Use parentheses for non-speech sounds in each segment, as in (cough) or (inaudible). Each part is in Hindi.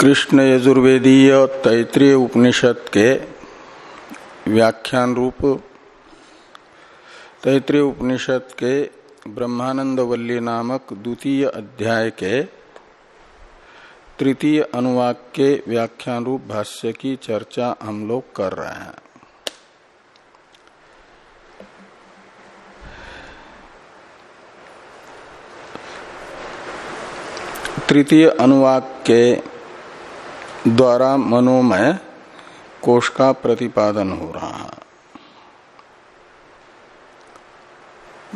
कृष्ण यजुर्वेदीय तैतृय उपनिषद के व्याख्यान रूप तैतृय उपनिषद के ब्रह्मानंद वल्ली नामक द्वितीय अध्याय के तृतीय अनुवाक के व्याख्यान रूप भाष्य की चर्चा हम लोग कर रहे हैं। तृतीय अनुवाक के द्वारा मनोमय कोष का प्रतिपादन हो रहा है।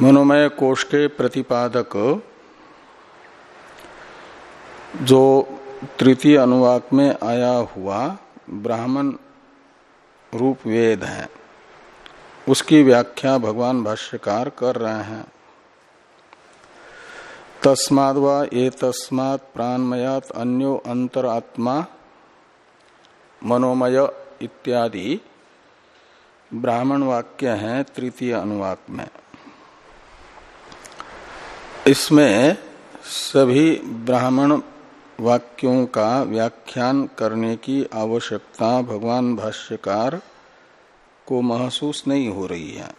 मनोमय कोष के प्रतिपादक जो तृतीय अनुवाक में आया हुआ ब्राह्मण रूप वेद है, उसकी व्याख्या भगवान भाष्यकार कर रहे हैं। तस्माद व ये तस्मात् प्राणमयात अन्यो अंतरात्मा मनोमय इत्यादि ब्राह्मण वाक्य हैं तृतीय अनुवाक में। इसमें सभी ब्राह्मण वाक्यों का व्याख्यान करने की आवश्यकता भगवान भाष्यकार को महसूस नहीं हो रही है।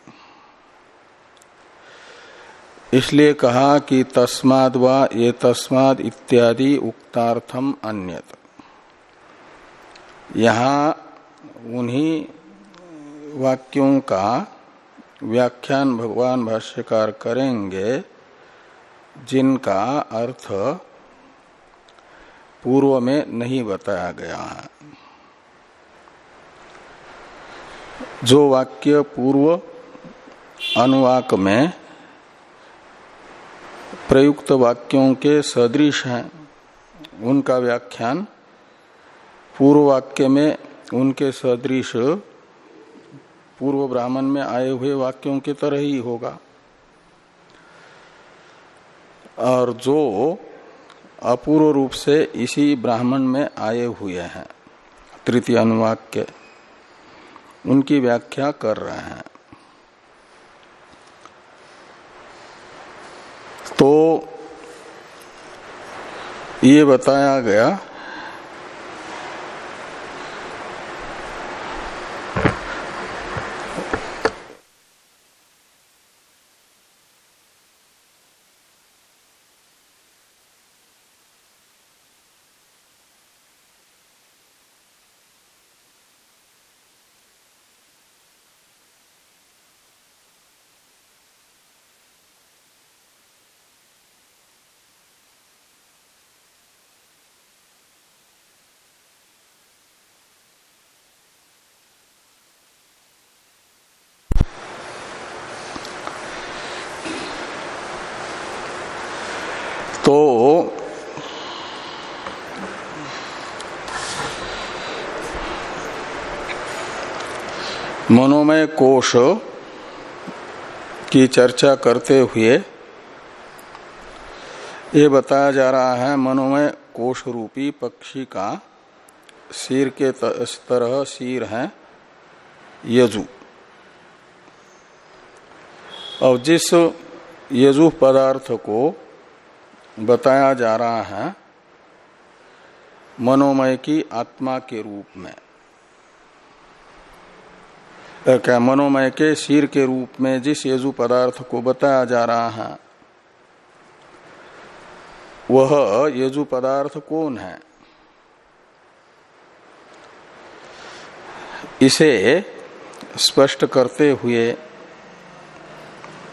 इसलिए कहा कि तस्माद व ये तस्माद इत्यादि उक्तार्थम अन्यत। यहाँ उन्हीं वाक्यों का व्याख्यान भगवान भाष्यकार करेंगे, जिनका अर्थ पूर्व में नहीं बताया गया है। जो वाक्य पूर्व अनुवाक में प्रयुक्त वाक्यों के सदृश हैं, उनका व्याख्यान पूर्व वाक्य में उनके सदृश पूर्व ब्राह्मण में आए हुए वाक्यों की तरह ही होगा। और जो अपूर्व रूप से इसी ब्राह्मण में आए हुए हैं, तृतीय अनुवाक के उनकी व्याख्या कर रहे हैं। तो ये बताया गया तो मनोमय कोश की चर्चा करते हुए ये बताया जा रहा है मनोमय कोश रूपी पक्षी का सिर के तरह सिर है, यजु। और जिस यजु पदार्थ को बताया जा रहा है मनोमय की आत्मा के रूप में। क्या मनोमय के शीर के रूप में जिस यजु पदार्थ को बताया जा रहा है, वह यजु पदार्थ कौन है? इसे स्पष्ट करते हुए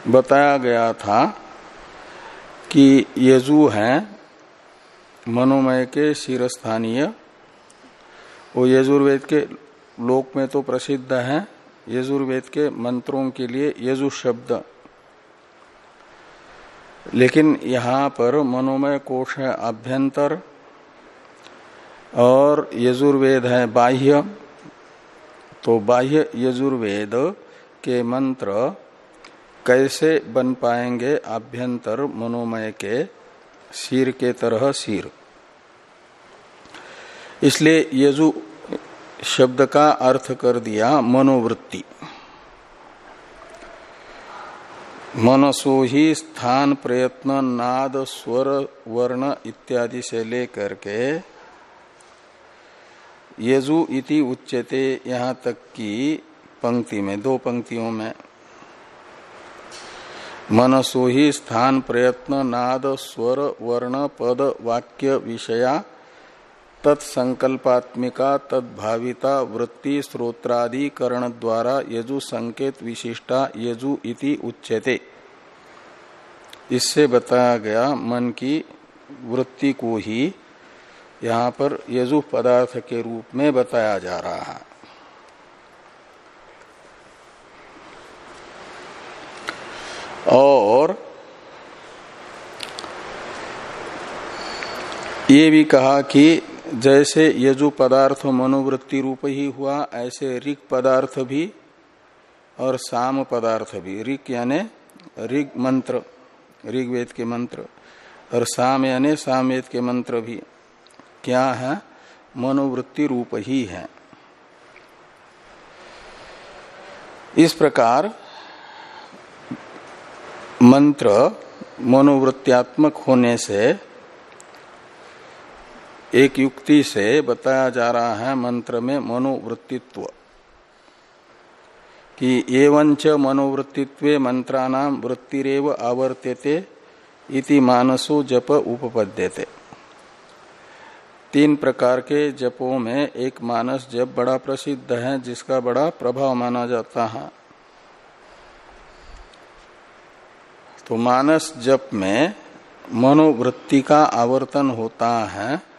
बताया गया था कि यजु हैं मनोमय के शिरस्थानीय। वो यजुर्वेद के लोक में तो प्रसिद्ध है। यजुर्वेद के मंत्रों के लिए यजु शब्द। लेकिन यहाँ पर मनोमय कोश है आभ्यंतर और यजुर्वेद है बाह्य। तो बाह्य यजुर्वेद के मंत्र कैसे बन पाएँगे आभ्यंतर मनोमय के सिर के तरह सिर? इसलिए यजु शब्द का अर्थ कर दिया मनोवृत्ति। मनसो ही स्थान, प्रयत्न, नाद, स्वर, वर्ण इत्यादि से लेकर के यजु इति उच्यते यहाँ तक की पंक्ति में, दो पंक्तियों में। मनसो ही स्थान, प्रयत्न, नाद, स्वर, वर्ण, पद, वाक्य, विषया तत्संकल्पात्मिका, तद्भाविता, वृत्ति स्त्रोत्रादि करण द्वारा यजु संकेत विशिष्टा, यजु इति उच्यते। इससे बताया गया मन की वृत्ति को ही यहाँ पर यजु पदार्थ के रूप में बताया जा रहा है। और ये भी कहा कि जैसे यजु पदार्थ मनोवृत्ति रूप ही हुआ, ऐसे ऋग पदार्थ भी और साम पदार्थ भी। ऋग यानी ऋग मंत्र ऋग्वेद के मंत्र, और साम यानी सामवेद के मंत्र भी। क्या है? मनोवृत्ति रूप ही है। इस प्रकार मंत्र मनोवृत्त्यात्मक होने से एक युक्ति से बताया जा रहा है मंत्र में मनोवृत्तित्व। कि एवं च मनोवृत्तित्व मंत्राणाम वृत्तिरेव आवर्त्यते इति मानसो जप उपपद्यते। तीन प्रकार के जपों में एक मानस जप बड़ा प्रसिद्ध है, जिसका बड़ा प्रभाव माना जाता है। तो मानस जप में मनोवृत्ति का आवर्तन होता है।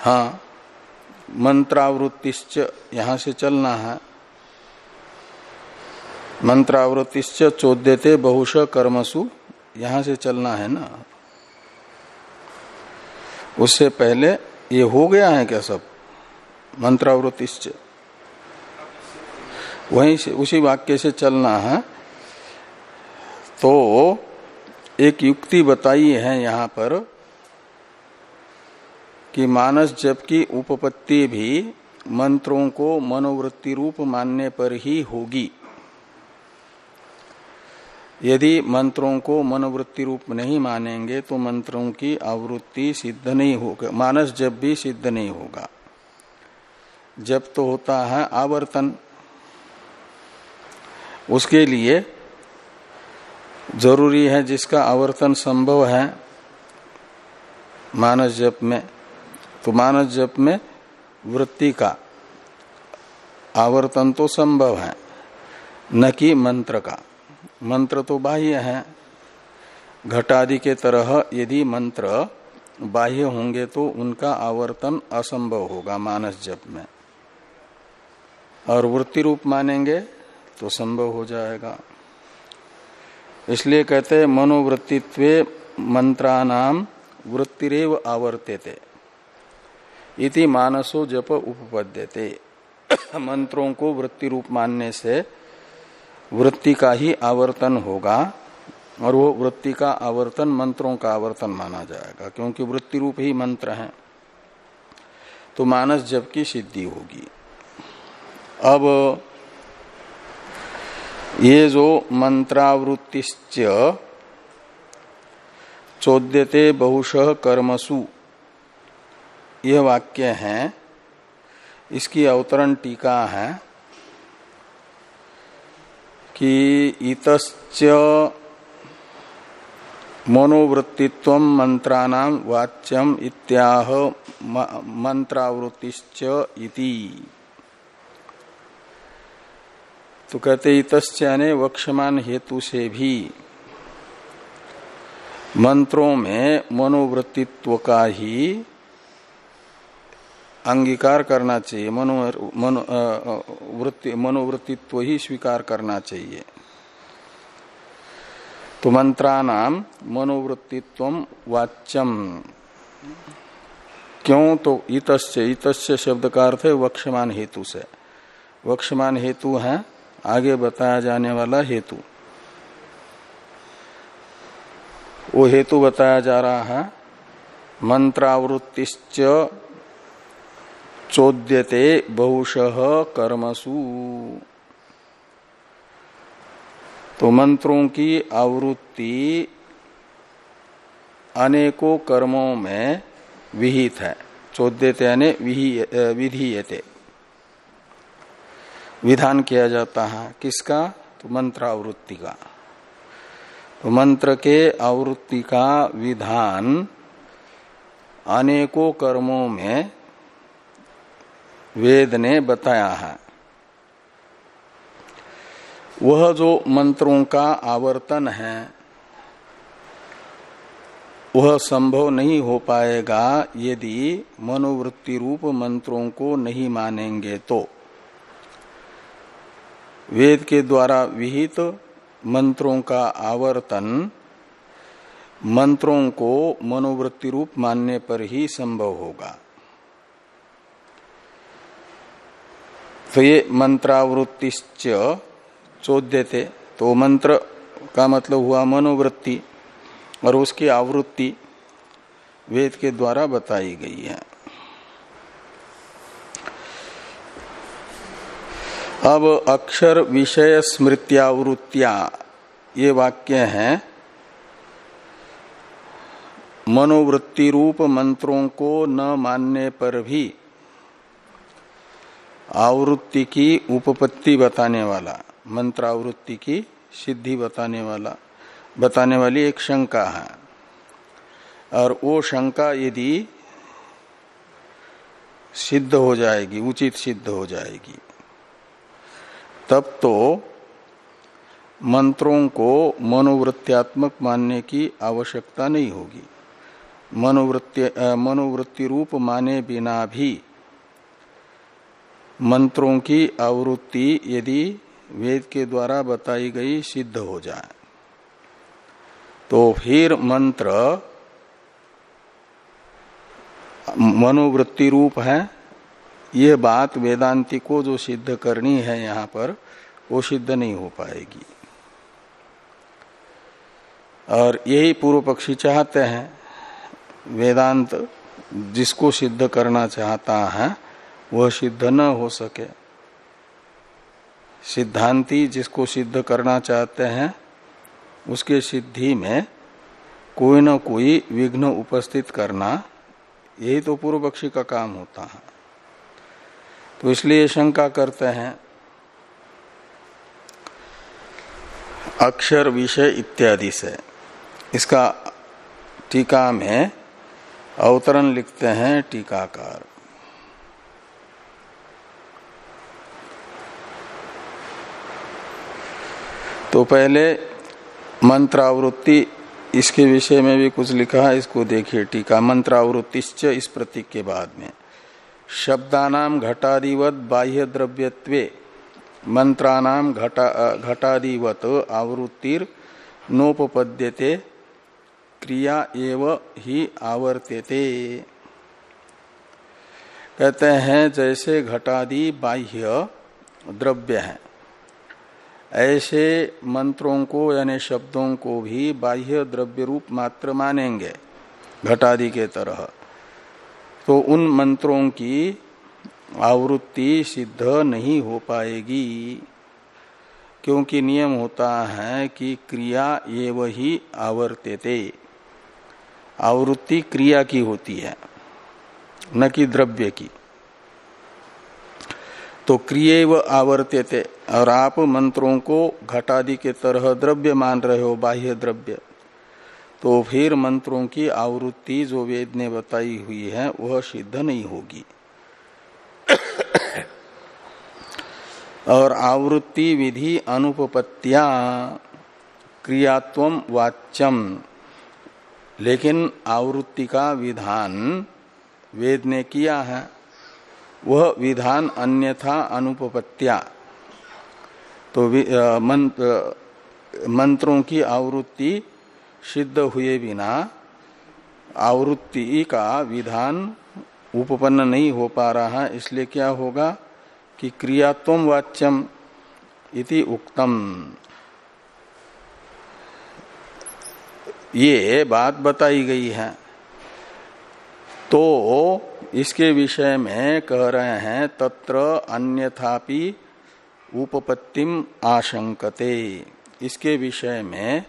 हाँ मंत्रावृत्तिश्च यहाँ से चलना है। मंत्रावृत्तिश्च चोद्यते बहुश कर्मसु, यहाँ से चलना है ना। उससे पहले ये हो गया है क्या सब? मंत्रावृत्तिश्च। वहीं से, उसी वाक्य से चलना है। तो एक युक्ति बताई है यहाँ पर कि मानस जप की उपपत्ति भी मंत्रों को मनोवृत्ति रूप मानने पर ही होगी। यदि मंत्रों को मनोवृत्ति रूप नहीं मानेंगे तो मंत्रों की आवृत्ति सिद्ध नहीं होगा। मानस जब भी सिद्ध नहीं होगा। जब तो होता है आवर्तन। उसके लिए ज़रूरी है जिसका आवर्तन संभव है, मानस जप में। तो मानस जप में वृत्ति का आवर्तन तो संभव है, न कि मंत्र का। मंत्र तो बाह्य है। घटादि के तरह यदि मंत्र बाह्य होंगे तो उनका आवर्तन असंभव होगा मानस जप में। और वृत्ति रूप मानेंगे तो संभव हो जाएगा। इसलिए कहते मनोवृत्तित्व मंत्रानाम वृत्तिरेव आवर्त्यते इति मानसो जप उपपद्यते। (coughs) मंत्रों को वृत्ति रूप मानने से वृत्ति का ही आवर्तन होगा और वो वृत्ति का आवर्तन मंत्रों का आवर्तन माना जाएगा, क्योंकि वृत्ति रूप ही मंत्र है। तो मानस जप की सिद्धि होगी। अब ये जो मंत्रावृत्तिश्च चोद्यते बहुश कर्मसु। यह वाक्य है। इसकी अवतरण टीका है कि इतच मनोवृत्तित्व मंत्राणाम वाच्यम इत्याह इति। तो कहते इतने वक्षमान हेतु से भी मंत्रों में मनोवृत्तित्व का ही अंगीकार करना चाहिए, मनो मनो वृत्ति, मनोवृत्तित्व ही स्वीकार करना चाहिए। तो मंत्रानाम मनोवृत्तित्व वाच्यम। क्यों? तो इतस्य इतस्य शब्द का अर्थ है वक्षमान हेतु से। वक्षमान हेतु है आगे बताया जाने वाला हेतु। वो हेतु बताया जा रहा है मंत्रावृत्तिश्च चोद्यते बहुश कर्मसु। तो मंत्रों की आवृत्ति अनेकों कर्मों में विहित है। चौद्यते यानी विधीयते। विधान किया जाता है किसका? तो मंत्र आवृत्ति का। तो मंत्र के आवृत्ति का विधान अनेकों कर्मों में वेद ने बताया है। वह जो मंत्रों का आवर्तन है, वह संभव नहीं हो पाएगा यदि मनोवृत्ति रूप मंत्रों को नहीं मानेंगे तो। वेद के द्वारा विहित मंत्रों का आवर्तन मंत्रों को मनोवृत्ति रूप मानने पर ही संभव होगा। तो ये मंत्रावृत्ति मंत्रावृत्तिश्च चोद्यते। तो मंत्र का मतलब हुआ मनोवृत्ति और उसकी आवृत्ति वेद के द्वारा बताई गई है। अब अक्षर विषय स्मृत्यावृत्तिया ये वाक्य हैं। मनोवृत्ति रूप मंत्रों को न मानने पर भी आवृत्ति की उपपत्ति बताने वाला, मंत्र आवृत्ति की सिद्धि बताने वाला, बताने वाली एक शंका है। और वो शंका यदि सिद्ध हो जाएगी, उचित सिद्ध हो जाएगी, तब तो मंत्रों को मनोवृत्त्यात्मक मानने की आवश्यकता नहीं होगी। मनोवृत्ति मनोवृत्ति रूप माने बिना भी मंत्रों की आवृत्ति यदि वेद के द्वारा बताई गई सिद्ध हो जाए। तो फिर मंत्र मनोवृत्ति रूप है। ये बात वेदांति को जो सिद्ध करनी है यहाँ पर, वो सिद्ध नहीं हो पाएगी। और यही पूर्व पक्षी चाहते हैं। वेदांत जिसको सिद्ध करना चाहता है वह सिद्ध न हो सके। सिद्धांति जिसको सिद्ध करना चाहते हैं, उसके सिद्धि में कोई न कोई विघ्न उपस्थित करना, यही तो पूर्व पक्षी का काम होता है। तो इसलिए शंका करते हैं, अक्षर विषय इत्यादि से। इसका टीका में अवतरण लिखते हैं टीकाकार। तो पहले मंत्रावृत्ति, इसके विषय में भी कुछ लिखा है, इसको देखिए टीका मंत्रावृत्ति इस प्रतीक के बाद में। शब्दानाम घटादिवत बाह्य द्रव्यत्वे मंत्राणाम घटा, घटादिवत आवृत्तिर नोपपद्यते, क्रिया एव ही आवर्त्यते। कहते हैं, जैसे घटादि बाह्य द्रव्य है। ऐसे मंत्रों को, यानी शब्दों को भी बाह्य द्रव्य रूप मात्र मानेंगे, घटादि के तरह। तो उन मंत्रों की आवृत्ति सिद्ध नहीं हो पाएगी, क्योंकि नियम होता है कि क्रिया ये वही आवर्त्यते आवृत्ति क्रिया की होती है, न कि द्रव्य की। तो क्रिय व आवर्त्यते और आप मंत्रों को घटादि के तरह द्रव्य मान रहे हो, बाह्य द्रव्य। तो फिर मंत्रों की आवृत्ति जो वेद ने बताई हुई है, वह सिद्ध नहीं होगी। और आवृत्ति विधि अनुपत्या क्रियात्व वाच्यम लेकिन आवृत्ति का विधान वेद ने किया है। वह विधान अन्यथा अनुपत्या तो मंत्र, मंत्रों की आवृत्ति सिद्ध हुए बिना आवृत्ति का विधान उपपन्न नहीं हो पा रहा है इसलिए क्या होगा कि क्रियात्व वाच्यम इति उक्तम। ये बात बताई गई है। तो इसके विषय में कह रहे हैं, तत्र अन्यथापि उपपत्तिम आशंकते। इसके विषय में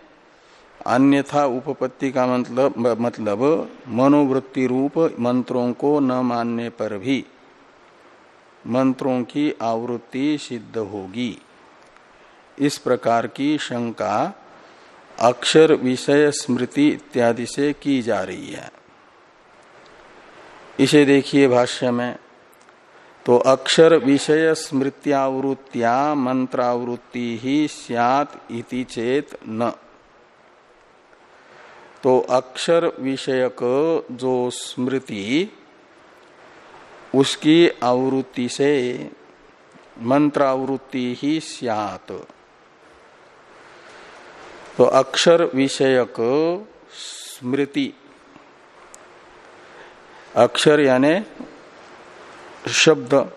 अन्यथा उपपत्ति का मतलब मतलब मनोवृत्ति रूप मंत्रों को न मानने पर भी मंत्रों की आवृत्ति सिद्ध होगी। इस प्रकार की शंका अक्षर विषय स्मृति इत्यादि से की जा रही है। इसे देखिए भाष्य में। तो अक्षर विषय स्मृत्यावृत्तिया मंत्रावृत्ति ही सियात इति चेत न। तो अक्षर विषयक जो स्मृति, उसकी आवृत्ति से मंत्रावृत्ति ही सियात। तो अक्षर विषयक स्मृति अक्षर यानी शब्द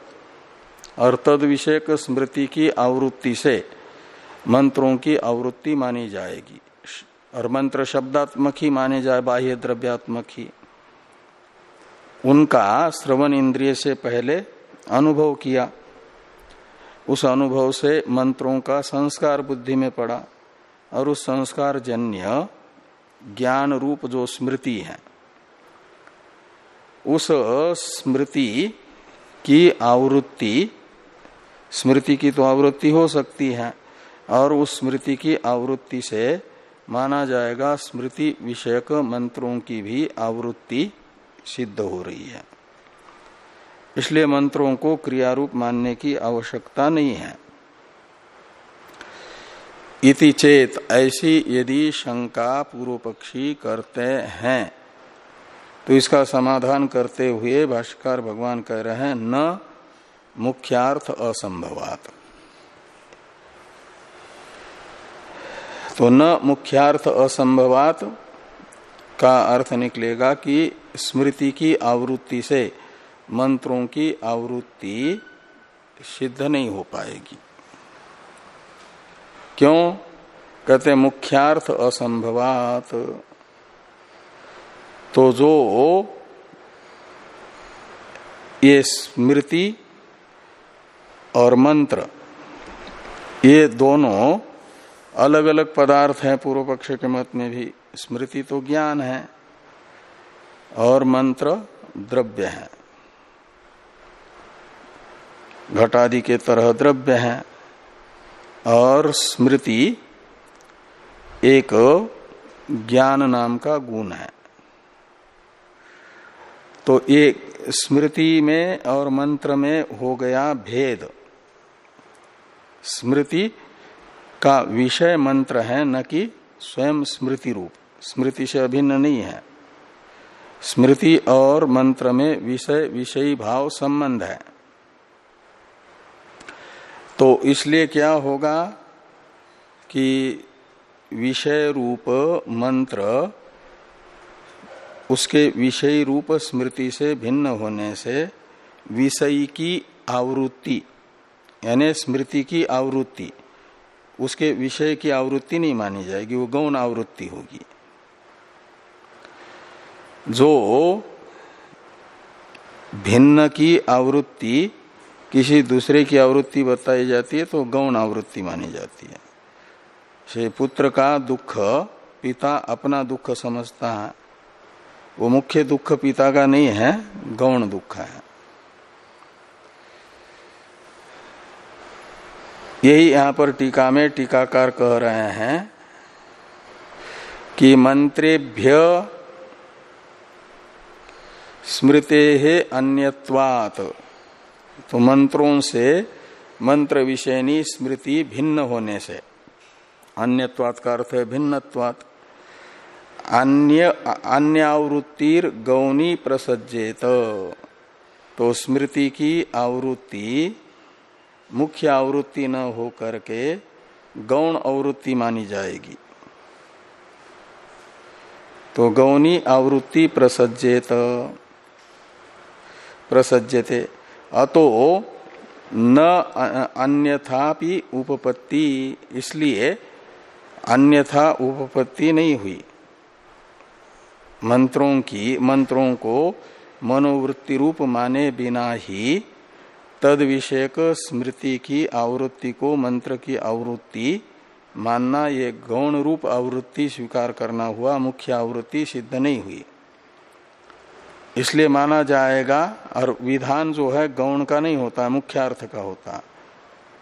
और तद विषयक स्मृति की आवृत्ति से मंत्रों की आवृत्ति मानी जाएगी। और मंत्र शब्दात्मक ही माने जाए, बाह्य द्रव्यात्मक ही। उनका श्रवण इंद्रिय से पहले अनुभव किया। उस अनुभव से मंत्रों का संस्कार बुद्धि में पड़ा। और उस संस्कार जन्य ज्ञान रूप जो स्मृति है उस स्मृति की आवृत्ति, स्मृति की तो आवृत्ति हो सकती है, और उस स्मृति की आवृत्ति से माना जाएगा स्मृति विषयक मंत्रों की भी आवृत्ति सिद्ध हो रही है। इसलिए मंत्रों को क्रियारूप मानने की आवश्यकता नहीं है। इति चेत, ऐसी यदि शंका पूर्व पक्षी करते हैं तो इसका समाधान करते हुए भाष्कर भगवान कह रहे हैं, न मुख्यार्थ असंभवात। तो न मुख्यार्थ असंभवात का अर्थ निकलेगा कि स्मृति की आवृत्ति से मंत्रों की आवृत्ति सिद्ध नहीं हो पाएगी। क्यों? कहते मुख्यार्थ असंभवात। तो जो ये स्मृति और मंत्र, ये दोनों अलग अलग पदार्थ हैं पूर्व पक्ष के मत में भी। स्मृति तो ज्ञान है और मंत्र द्रव्य है। घटादि के तरह द्रव्य है और स्मृति एक ज्ञान नाम का गुण है। तो ये स्मृति में और मंत्र में हो गया भेद। स्मृति का विषय मंत्र है, न कि स्वयं स्मृति रूप। स्मृति से अभिन्न नहीं है। स्मृति और मंत्र में विषय, विषयी भाव संबंध है। तो इसलिए क्या होगा कि विषय रूप मंत्र उसके विषय रूप स्मृति से भिन्न होने से विषय की आवृत्ति, यानी स्मृति की आवृत्ति, उसके विषय की आवृत्ति नहीं मानी जाएगी, वो गौण आवृत्ति होगी। जो भिन्न की आवृत्ति, किसी दूसरे की आवृत्ति बताई जाती है तो गौण आवृत्ति मानी जाती है। से पुत्र का दुख पिता अपना दुख समझता है। वो मुख्य दुख पिता का नहीं है, गौण दुख है। यही यहाँ पर टीका में टीकाकार कह रहे हैं कि मंत्रेभ्य स्मृते है अन्यत्वात। तो मंत्रों से मंत्र विषयनी स्मृति भिन्न होने से, अन्यत्वात का अर्थ है भिन्नत्वात। अन्य, अन्यावृत्तिर गौनी प्रसज्जेत तो स्मृति की आवृत्ति, मुख्य आवृत्ति न हो करके गौण आवृत्ति मानी जाएगी। तो गौनी आवृत्ति प्रसज्जेत प्रसज्यते। अतो न अन्यथापि उपपत्ति, इसलिए अन्यथा उपपत्ति नहीं हुई। मंत्रों की, मंत्रों को मनोवृत्ति रूप माने बिना ही तद विषयक स्मृति की आवृत्ति को मंत्र की आवृत्ति मानना, ये गौण रूप आवृत्ति स्वीकार करना हुआ, मुख्य आवृत्ति सिद्ध नहीं हुई। इसलिए माना जाएगा, और विधान जो है गौण का नहीं होता मुख्य अर्थ का होता।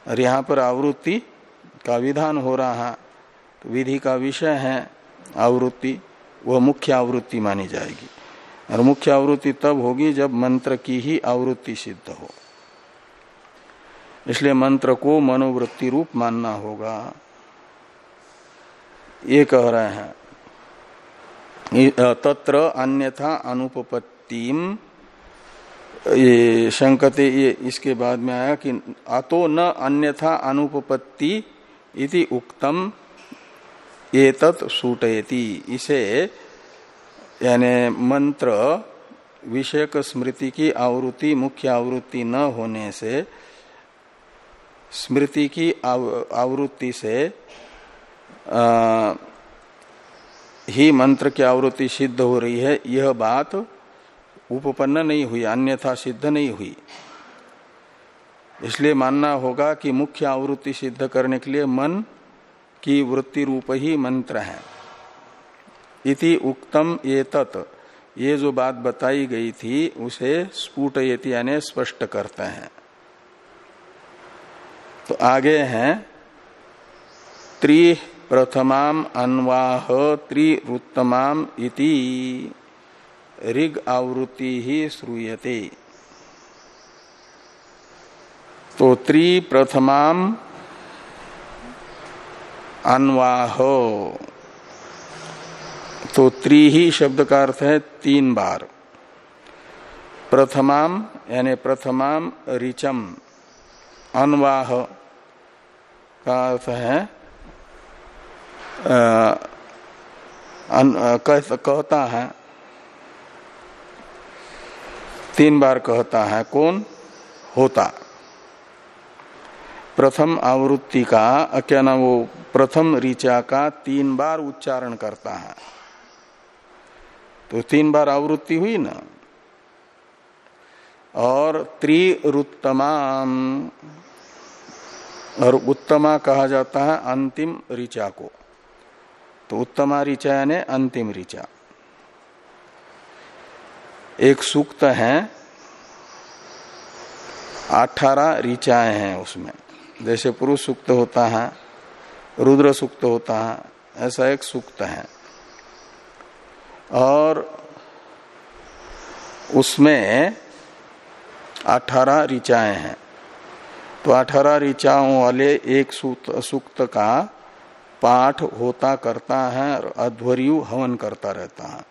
और यहाँ पर आवृत्ति का विधान हो रहा है तो विधि का विषय है आवृत्ति। वह मुख्य आवृत्ति मानी जाएगी। और मुख्य आवृत्ति तब होगी जब मंत्र की ही आवृत्ति सिद्ध हो। इसलिए मंत्र को मनोवृत्ति रूप मानना होगा। ये कह रहे हैं। तत्र अन्यथा अनुपपत्तिम ये शंकते ये इसके बाद में आया कि अतो न अन्यथा अनुपपत्ति इति उक्तम ये तत् सूटयति। इसे यानी मंत्र विषयक स्मृति की आवृत्ति मुख्य आवृत्ति न होने से स्मृति की आवृत्ति से आ, ही मंत्र की आवृत्ति सिद्ध हो रही है। यह बात उपपन्न नहीं हुई अन्यथा सिद्ध नहीं हुई। इसलिए मानना होगा कि मुख्य आवृत्ति सिद्ध करने के लिए मन की वृत्ति रूप ही मंत्र है। इति उक्तम ये तत् ये जो बात बताई गई थी, उसे स्फुट यानी स्पष्ट करते हैं। तो आगे हैं त्रि प्रथमाम अन्वाह त्रिवृत्तमाम इति। ऋग आवृत्ति ही श्रूयते। तो त्रि त्रिप्रथमाम अन्वाह। तो त्रि ही शब्द का अर्थ है तीन बार। प्रथमाम यानी प्रथमाम रिचम अनवाह का अर्थ है कह, कहता है। तीन बार कहता है कौन? होता। प्रथम आवृत्ति का क्या ना वो, प्रथम ऋचा का तीन बार उच्चारण करता है। तो तीन बार आवृत्ति हुई ना? और त्रिरुत्तमाम, और उत्तमा कहा जाता है अंतिम ऋचा को। तो उत्तमा ऋचा यानी अंतिम ऋचा। एक सूक्त है, अठारह ऋचाएँ हैं उसमें। जैसे पुरुष सुक्त होता है, रुद्र सुक्त होता है, ऐसा एक सूक्त है। और उसमें अठारह ऋचाएँ हैं। तो अठारह ऋचाओं वाले एक सूक्त का पाठ होता करता है और अध्वर्यु हवन करता रहता है।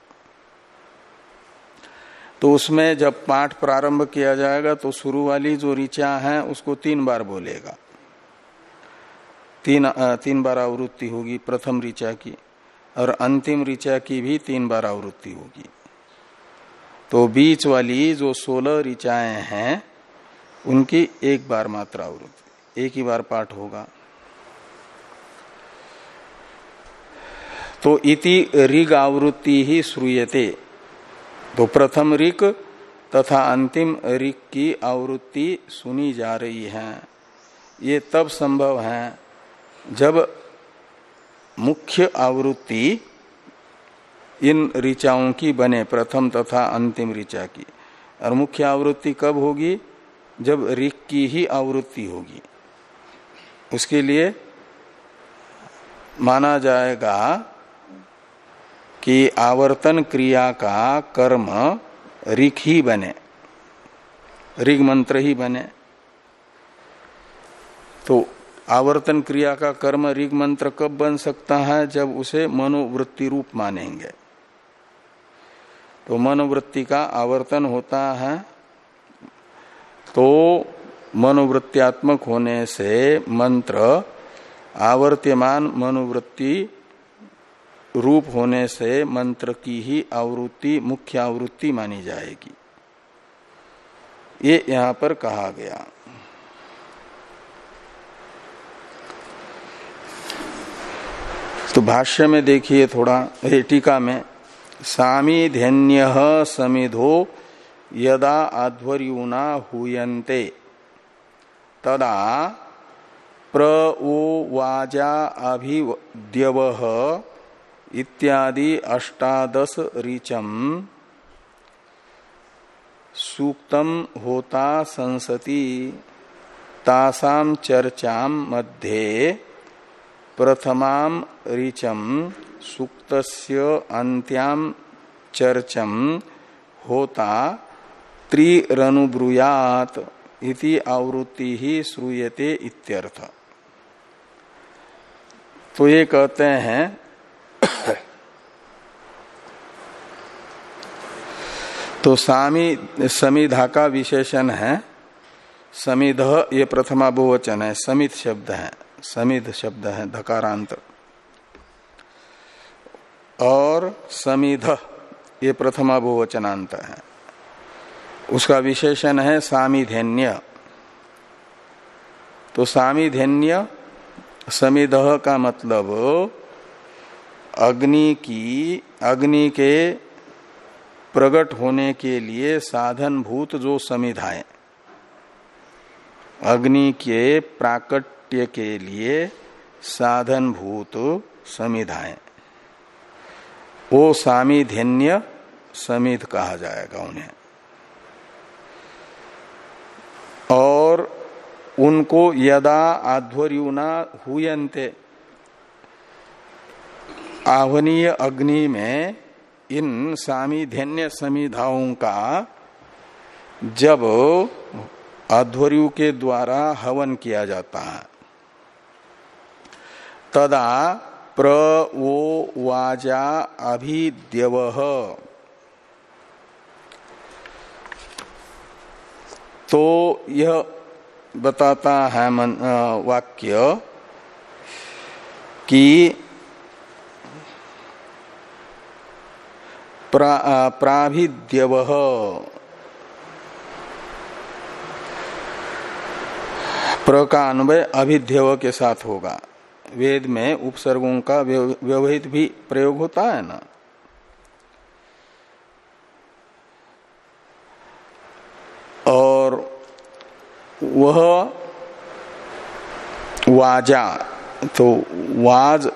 तो उसमें जब पाठ प्रारंभ किया जाएगा तो शुरू वाली जो ऋचा है, उसको तीन बार बोलेगा। तीन तीन बार आवृत्ति होगी प्रथम ऋचा की और अंतिम ऋचा की भी तीन बार आवृत्ति होगी। तो बीच वाली जो सोलह ऋचाएँ हैं, उनकी एक बार मात्र आवृत्ति, एक ही बार पाठ होगा। तो इति ऋग आवृत्ति ही श्रूयते। तो प्रथम ऋक तथा अंतिम ऋक की आवृत्ति सुनी जा रही है। ये तब संभव है जब मुख्य आवृत्ति इन ऋचाओं की बने, प्रथम तथा अंतिम ऋचा की, और मुख्य आवृत्ति कब होगी? जब ऋक की ही आवृत्ति होगी। उसके लिए माना जाएगा कि आवर्तन क्रिया का कर्म ऋख ही बने ऋग मंत्र ही बने। तो आवर्तन क्रिया का कर्म ऋग मंत्र कब बन सकता है जब उसे मनोवृत्ति रूप मानेंगे? तो मनोवृत्ति का आवर्तन होता है तो मनोवृत्त्यात्मक होने से मंत्र आवर्त्यमान मनोवृत्ति रूप होने से मंत्र की ही आवृत्ति, मुख्य आवृत्ति मानी जाएगी। ये यहाँ पर कहा गया। तो भाष्य में देखिए थोड़ा टीका में सामिध्यन्य समिधो यदा अध्वर्युना हुयन्ते। तदा प्र वाजा अभिद्यव इत्यादि अष्टादश ऋचम सूक्तम होता संसति तासाम चर्चाम मध्ये प्रथमाम ऋचम सूक्तस्य अंत्याम चर्चम होता त्रिरनुब्रुयात इति आवृत्ति ही श्रूयते इत्यर्थ। तो ये कहते हैं (coughs) तो सामी, समिधा का विशेषण है। समिध ये प्रथमा बहुवचन है समित शब्द है। समिध शब्द है, धकारांत। और समिध, ये प्रथमा बहुवचनांत है। उसका विशेषण है सामिधेन्य। तो सामिधेन्य, समिध का मतलब अग्नि की, अग्नि के प्रकट होने के लिए साधन भूत जो समिधाएँ अग्नि के प्राकट्य के लिए साधन भूत समिधाएँ। वो सामिधन्य समिध कहा जाएगा उन्हें। और उनको यदा आध्वर्युना हुयंते आहवनीय अग्नि में इन सामिधन्य समिधाओं का जब अध्वर्यु के द्वारा हवन किया जाता है तदा प्र वो वाजा अभिद्यव। तो यह बताता है मन, वाक्य कि प्रा, प्राभिद्यव। प्र का अन्वय अभिध्यव के साथ होगा। वेद में उपसर्गों का व्यवहित भी प्रयोग होता है ना? और वह वाजा तो वाज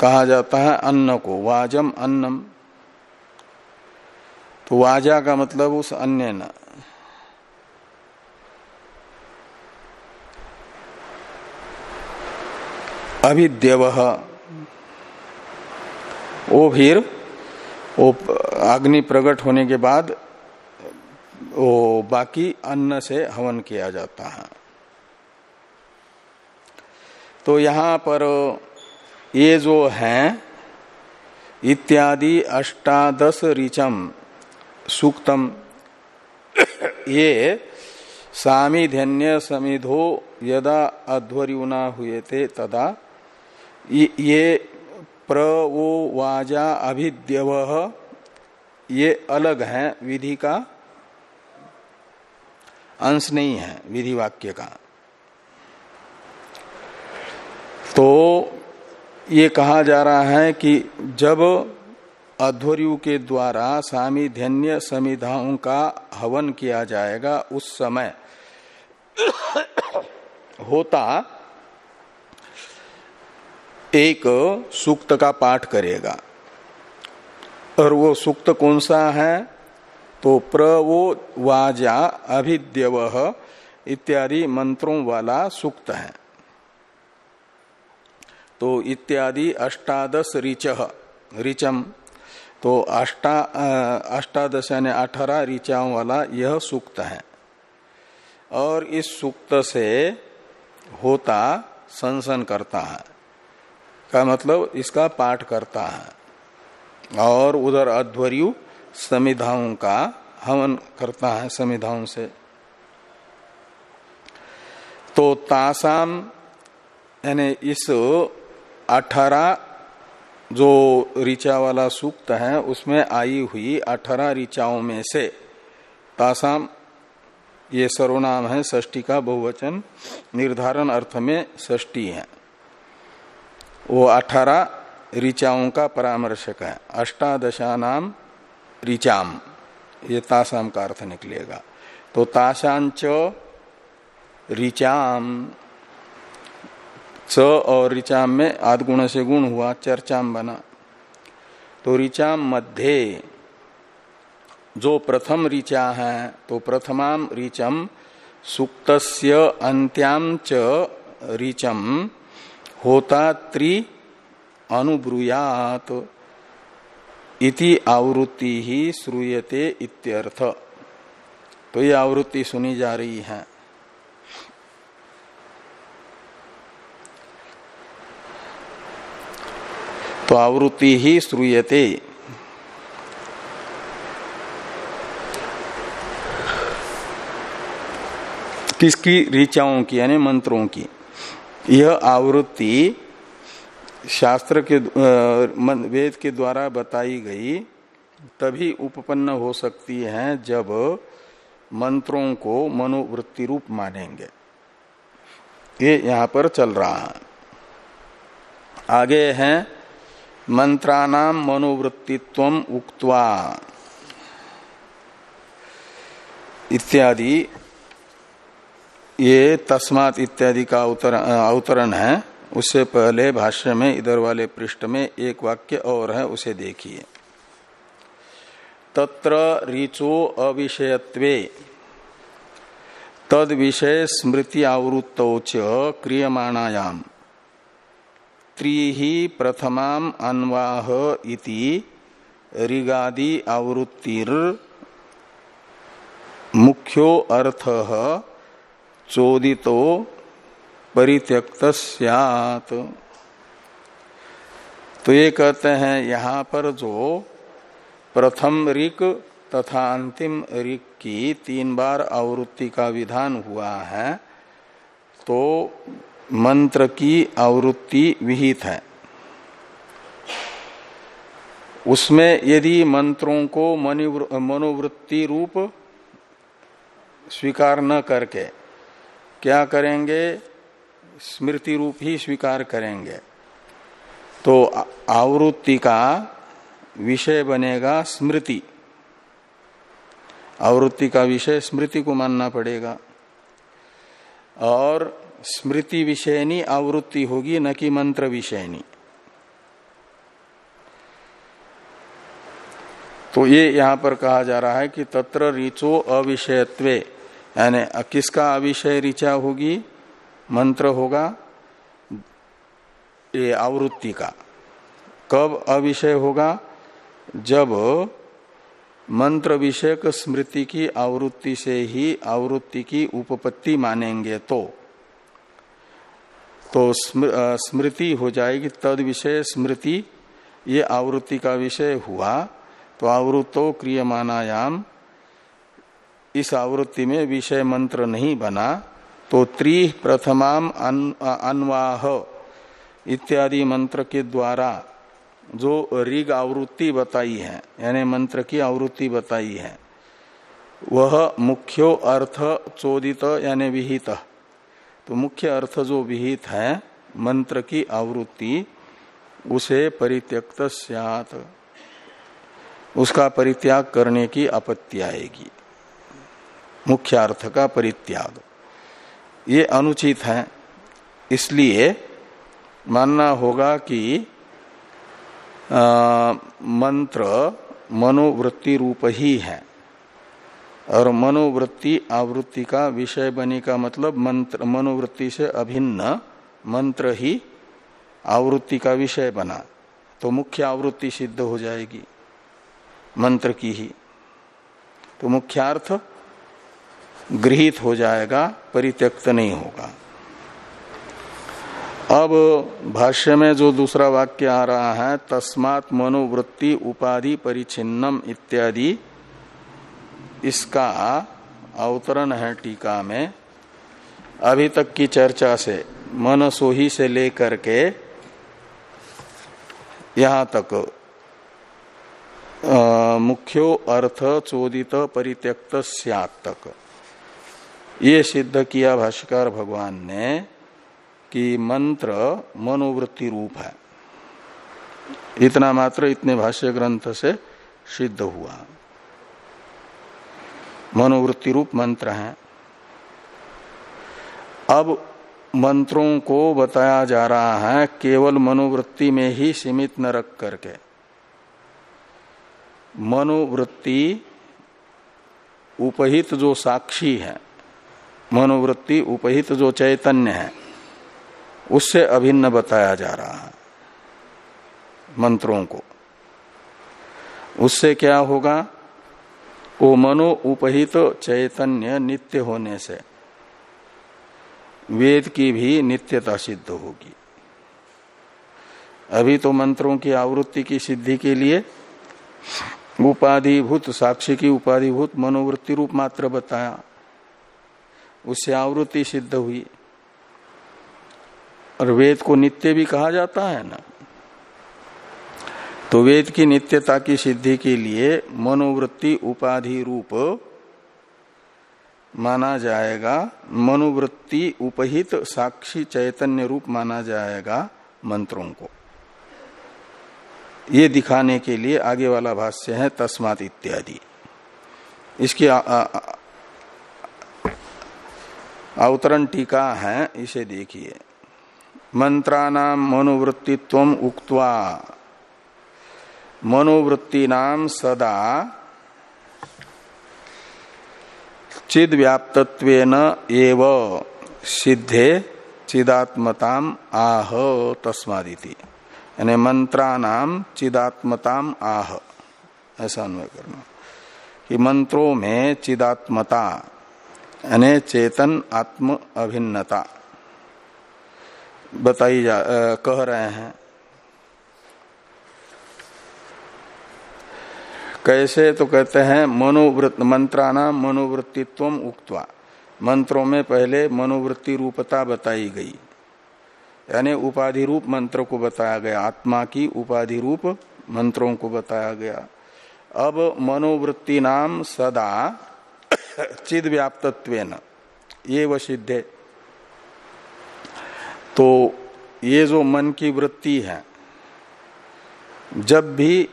कहा जाता है अन्न को, वाजम अन्नम। तो वाजा का मतलब उस अन्य न अभिद्यव। वो फिर वो अग्नि प्रकट होने के बाद वो बाकी अन्न से हवन किया जाता है। तो यहाँ पर ये जो है, इत्यादि अष्टादश ऋचम सूक्तम, ये सामिधन्य समिधो यदा अध्वर्युना हुए थे तदा ये प्रवो वाजा अभिद्यव ये अलग है, विधि का अंश नहीं है, विधि वाक्य का। तो ये कहा जा रहा है कि जब अध्वर्यु के द्वारा सामिधन्य समिधाओं का हवन किया जाएगा, उस समय (coughs) होता एक सूक्त का पाठ करेगा। और वो सूक्त कौन सा है? तो प्रवो वाजा अभिद्यव इत्यादि मंत्रों वाला सूक्त है। तो इत्यादि अष्टादश ऋच, ऋचम। तो अष्टा अष्टादश यानी अठारह ऋचाओं वाला यह सूक्त है। और इस सूक्त से होता संसन करता है। का मतलब इसका पाठ करता है। और उधर अध्वर्यु समिधाओं का हवन करता है समिधाओं से। तो तासाम, यानी इस अठारह जो ऋचा वाला सूक्त है, उसमें आई हुई अठारह ऋचाओं में से तासाम, ये सर्वनाम है षष्टी का बहुवचन, निर्धारण अर्थ में षष्टी है। वो अठारह ऋचाओं का परामर्शक है। अष्टादशा नाम ऋचाम। ये तासाम का अर्थ निकलेगा। तो ताशांच ऋचाम। च और ऋचाम में आदगुण से गुण हुआ, चर्चाम बना। तो ऋचाम मध्य जो प्रथम ऋचा है तो प्रथमाम ऋचम, सुक्तस्य अंत्याम च ऋचम। होता त्रि अनुब्रूयात। इति आवृत्ति ही श्रूयते इत्यर्थ। तो ये आवृत्ति सुनी जा रही है। तो आवृत्ति ही श्रूयते। किसकी, ऋचाओं की, यानी मंत्रों की। यह आवृत्ति शास्त्र के वेद के द्वारा बताई गई, तभी उपपन्न हो सकती है जब मंत्रों को मनोवृत्ति रूप मानेंगे। ये यहाँ पर चल रहा है। आगे है मंत्राणाम मनोवृत्तित्व उक्त्वा। इत्यादि ये तस्मात इत्यादि का अवतरण है। उससे पहले भाष्य में, इधर वाले पृष्ठ में एक वाक्य और है, उसे देखिए। तत्र ऋचो अविषयत्वे। तद विषय स्मृति आवृत्त क्रियमाणायाम। त्रि प्रथमाम अन्वाह इति ऋगादि आवृत्तिर मुख्यो अर्थ चोदितो परित्यक्त तो ये कहते हैं, यहाँ पर जो प्रथम ऋक तथा अंतिम ऋक की तीन बार आवृत्ति का विधान हुआ है तो मंत्र की आवृत्ति विहित है। उसमें यदि मंत्रों को मनोवृत्ति रूप स्वीकार न करके क्या करेंगे? स्मृति रूप ही स्वीकार करेंगे। तो आवृत्ति का विषय बनेगा स्मृति। आवृत्ति का विषय स्मृति को मानना पड़ेगा। और स्मृति विषयनी आवृत्ति होगी, न कि मंत्र विषयनी। तो ये यहाँ पर कहा जा रहा है कि तत्र ऋचो अविषयत्वे। यानी किसका अविषय ऋचा होगी? मंत्र होगा, ये आवृत्ति का। कब अविषय होगा? जब मंत्र विषयक स्मृति की आवृत्ति से ही आवृत्ति की उपपत्ति मानेंगे तो। तो स्मृति हो जाएगी, तद विषय स्मृति, ये आवृत्ति का विषय हुआ। तो आवृत्तो क्रियमानायाम इस आवृत्ति में विषय मंत्र नहीं बना तो त्रि प्रथमाम अनवाह इत्यादि मंत्र के द्वारा जो ऋग आवृत्ति बताई है, यानी मंत्र की आवृत्ति बताई है, वह मुख्यो अर्थ चोदित यानी विहित। तो मुख्य अर्थ जो विहित है, मंत्र की आवृत्ति, उसे परित्यक्त उसका परित्याग करने की आपत्ति आएगी। मुख्य अर्थ का परित्याग। ये अनुचित है। इसलिए मानना होगा कि आ, मंत्र मनोवृत्ति रूप ही है। और मनोवृत्ति आवृत्ति का विषय बने का मतलब मंत्र मनोवृत्ति से अभिन्न मंत्र ही आवृत्ति का विषय बना तो मुख्य आवृत्ति सिद्ध हो जाएगी मंत्र की ही। तो मुख्यार्थ गृहित हो जाएगा, परित्यक्त नहीं होगा। अब भाष्य में जो दूसरा वाक्य आ रहा है, तस्मात मनोवृत्ति उपाधि परिचिन्नम इत्यादि, इसका अवतरण है टीका में। अभी तक की चर्चा से, मनसोही से लेकर के यहाँ तक मुख्यो अर्थ चोदित परित्यक्त तक। ये सिद्ध किया भाष्यकार भगवान ने कि मंत्र मनोवृत्ति रूप है। इतना मात्र इतने भाष्य ग्रंथ से सिद्ध हुआ। मनोवृत्ति रूप मंत्र है। अब मंत्रों को बताया जा रहा है, केवल मनोवृत्ति में ही सीमित न रख करके। मनोवृत्ति उपहित जो साक्षी है मनोवृत्ति उपहित जो चैतन्य है, उससे अभिन्न बताया जा रहा है मंत्रों को। उससे क्या होगा? वो मनो उपहित चैतन्य नित्य होने से, वेद की भी नित्यता सिद्ध होगी। अभी तो मंत्रों की आवृत्ति की सिद्धि के लिए उपाधिभूत, साक्षी की उपाधिभूत मनोवृत्ति रूप मात्र बताया। उससे आवृत्ति सिद्ध हुई। और वेद को नित्य भी कहा जाता है ना। तो वेद की नित्यता की सिद्धि के लिए मनोवृत्ति उपाधि रूप माना जाएगा। मनोवृत्ति उपहित साक्षी चैतन्य रूप माना जाएगा मंत्रों को। ये दिखाने के लिए आगे वाला भाष्य है तस्मात इत्यादि। इसकी अवतरण टीका है, इसे देखिए। मंत्राणाम मनोवृत्तित्व उक्त्वा। मनोवृत्तिनाम सदा चिद व्याप्तत्वेन एव सिद्धे चिदात्मताम आह तस्मादिति। यानी मंत्रानाम चिदात्मताम आह। ऐसा अन्वय करना। कि मंत्रों में चिदात्मता यानी चेतन आत्म अभिन्नता। बताई जा आ, कह रहे हैं। कैसे? तो कहते हैं मनोवृत्त मंत्राना मनोवृत्तित्व उक्तवा। मंत्रों में पहले मनोवृत्ति रूपता बताई गई। यानी उपाधि रूप मंत्र को बताया गया। आत्मा की उपाधि रूप मंत्रों को बताया गया। अब मनोवृत्ति नाम सदा चिद व्याप्तत्व ये व सिद्धे तो ये जो मन की वृत्ति है, जब भी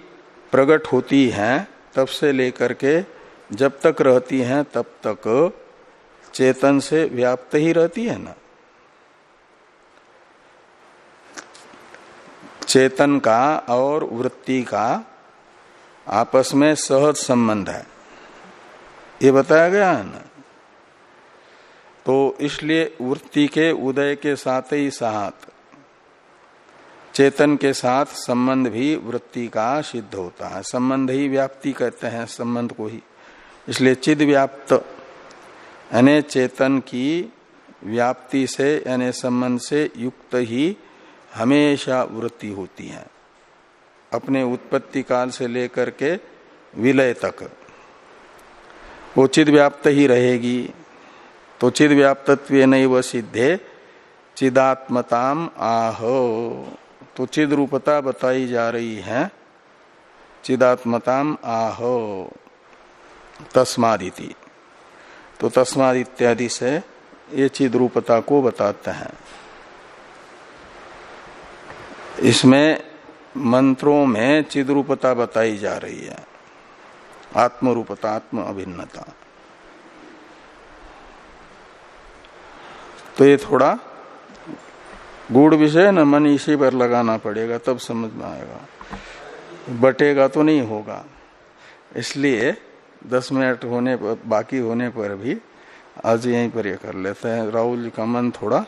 प्रकट होती है, तब से लेकर के जब तक रहती है, तब तक चेतन से व्याप्त ही रहती है ना। चेतन का और वृत्ति का आपस में सहज संबंध है। ये बताया गया है ना? तो इसलिए वृत्ति के, उदय के साथ ही साथ, चेतन के साथ संबंध भी वृत्ति का सिद्ध होता है। संबंध ही व्याप्ति कहते हैं, संबंध को ही। इसलिए चिद व्याप्त, यानी चेतन की व्याप्ति से, यानी संबंध से युक्त ही हमेशा वृत्ति होती है। अपने उत्पत्ति काल से लेकर के विलय तक। वो चिद व्याप्त ही रहेगी। तो चिद व्याप्तत्व नहीं व सिद्धे, चिदात्मताम आहो। तो चिद रूपता बताई जा रही है, चिदात्मताम आहो। तस्मादिति। तो तस्माद इत्यादि से ये चिद रूपता को बताते हैं। इसमें मंत्रों में चिद्रूपता बताई जा रही है। आत्म रूपता आत्म अभिन्नता तो ये थोड़ा गुड़ विषय न, मन इसी पर लगाना पड़ेगा, तब समझ में आएगा। बटेगा तो नहीं होगा। इसलिए दस मिनट होने पर, बाकी होने पर भी आज यहीं पर ये कर लेते हैं। राहुल जी का मन थोड़ा